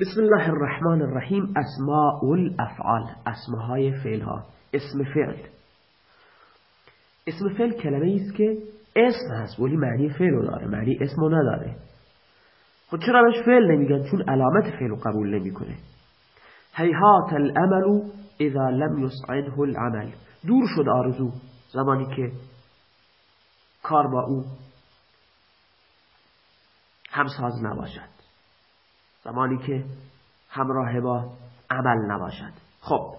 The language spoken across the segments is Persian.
بسم الله الرحمن الرحیم. اسماء الافعال اسمهای فعل ها اسم فعل. اسم فعل کلمه است که اسم هست ولی معنی فعل رو داره. معنی اسم رو نداره. خود خب چرا بهش فعل نمیگن؟ چون علامت فعل رو قبول نمی‌کنه. هیهات الامل اذا لم يسعده العمل. دور شد آرزو زمانی که کار با او همساز نباشد. زمانی که همراه با عمل نباشد. خب.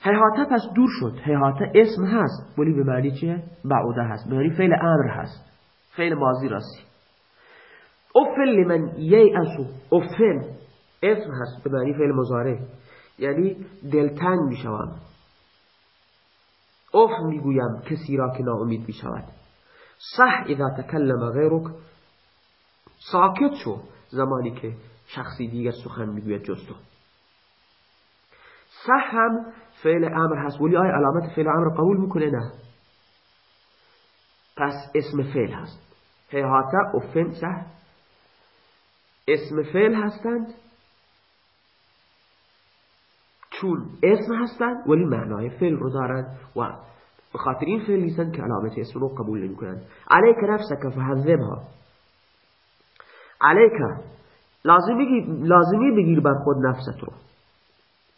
حیاته پس دور شد. حیاته اسم هست. ولی به معنی چیه؟ بعوده هست. به معنی فعل امر هست. فعل ماضی راستی. افل لمن ییعسو افل اسم هست. به معنی فعل مزاره یعنی دلتنگ می شوم اف می‌گویم کسی را که ناامید می شود صح اذا تکلم غیرک. ساکت شو. زمانی که شخصی دیگر سخن می‌گوید جز تو. صح هم فعل امر هست. ولی آیا علامت فعل امر قبول می‌کنه؟ نه. پس اسم فعل هست. هیهاتا افن صح اسم فعل هستند. چون اسم هستند ولی معنای فعل رو دارند و به خاطر این فعل نیستند که علامت اسم رو قبول نمی کنند علیک نفسک فهذبها. علیک لازمی, لازمی بگیر بر خود نفست رو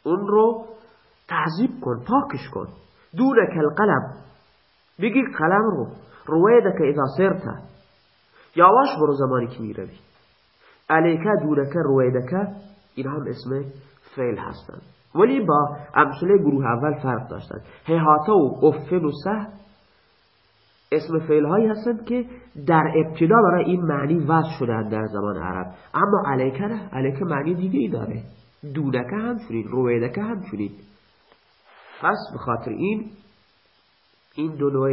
اون رو تحذیب کن پاکش کن. دونک القلم. بگیر قلم رو. رویدک اذا سرت. یواش برو زمانی که می‌روی. علیکه دونک رویدک. این هم اسم فعل هستند ولی با امثله گروه اول فرق داشتند هیهاتا و افن و سه اسم فعل هایی هستند که در ابتدا برای این معنی وضع شدن در زمان عرب. اما علیکه نه. علیکه معنی دیگه ای داره. دونکه هم چنین رویدکه هم چنین پس به خاطر این این دو نوع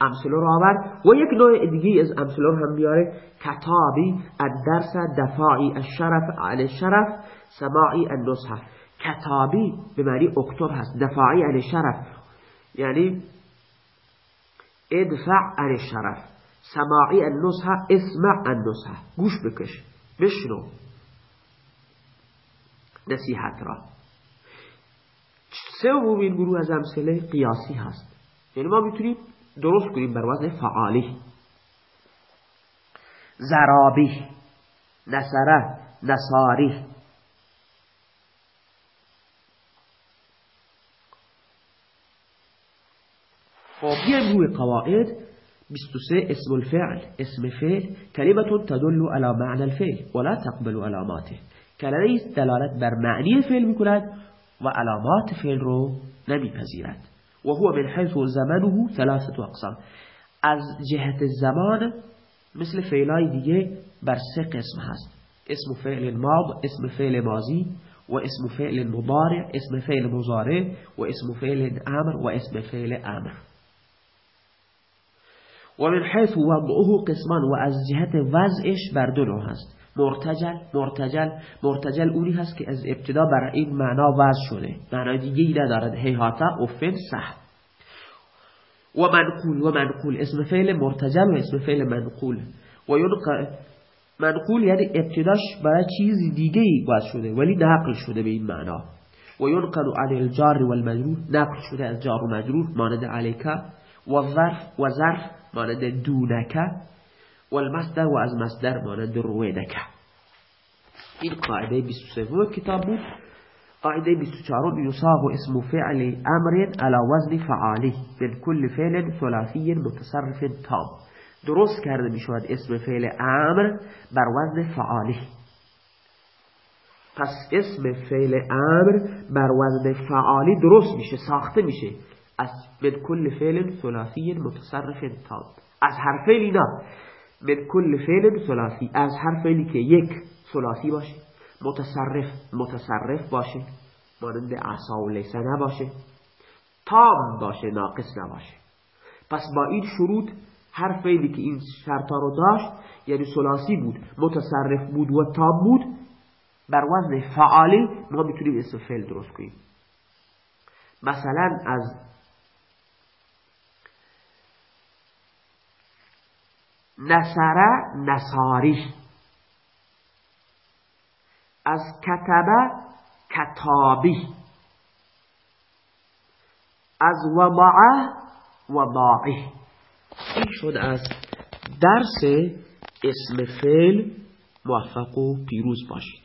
امثله رو آورد و یک نوع دیگه از امثله هم بیاره. کتابی الدرس دفاعی الشرف علی الشرف سماعی النصح. کتابی به معنی اکتب هست. دفاعی علی الشرف. یعنی ادفع عن الشرف. سماعی النصح اسمع النصح. گوش بکش. بشنو. نصیحت را. سومین گروه از امثله قیاسی هست. یعنی ما می‌تونیم درست کنیم بر وزن فعالی. زرابی نصره نصاری. بیایم روی قواعد 23 اسم الفعل اسم فعل کلمه تدل على معنى الفعل ولا تقبل علاماته. کلمه دلالت بر معنی فعل میکند و علامات فعل رو نمیپذیرد و هو من حيث زمنه ثلاثة أقسام. از جهت زمان مثل فعلای دیگه بر سه قسم هست. اسم فعل ماض اسم فعل ماضی و اسم فعل مضارع اسم فعل مضارع و اسم فعل آمر و اسم فعل آمر. و من حيث وضعه قسمان و از جهت وضعش بر دو نوع هست. مرتجل مرتجل مرتجل اونی هست که از ابتدا بر این معنا وضع شده. معنای دیگه ای ندارد. هیهاتا افن صح. و منقول و منقول اسم فعل مرتجل و اسم فعل منقول. و منقول یعنی ابتداش برای چیز دیگه ای وضع شده ولی نقل شده به این معنا. و ینقل عن الجار والمجرور. نقل شده از جار و مجرور مانند علیکا. و ظرف و ظرف مانند دونکه و المصدر و از مصدر مانند رویدکه. این قاعده 23 کتاب بود. قاعده 24 يصاغ اسم فعل امر على وزن فعالی من كل فعل ثلاثی متصرف تام. درست کرده می شود اسم فعل امر بر وزن فعالی پس اسم فعل امر بر وزن فعالی درست میشه ساخته میشه. از من کل فعل ثلاثی متصرف تام از هر فعلی نه. من کل فعل ثلاثی. از هر فعلی که یک ثلاثی باشه. متصرف متصرف باشه. مانند عصا و لیسه نباشه. تام باشه ناقص نباشه. پس با این شروط هر فعلی که این شرطا رو داشت یعنی ثلاثی بود متصرف بود و تام بود بر وزن فعالی ما می‌تونیم اسم فعل درست کنیم. مثلا از نصره نصاری. از کتبه کتابی. از وضعه وضاعه این شد از درس اسم فعل موفق و پیروز باشید.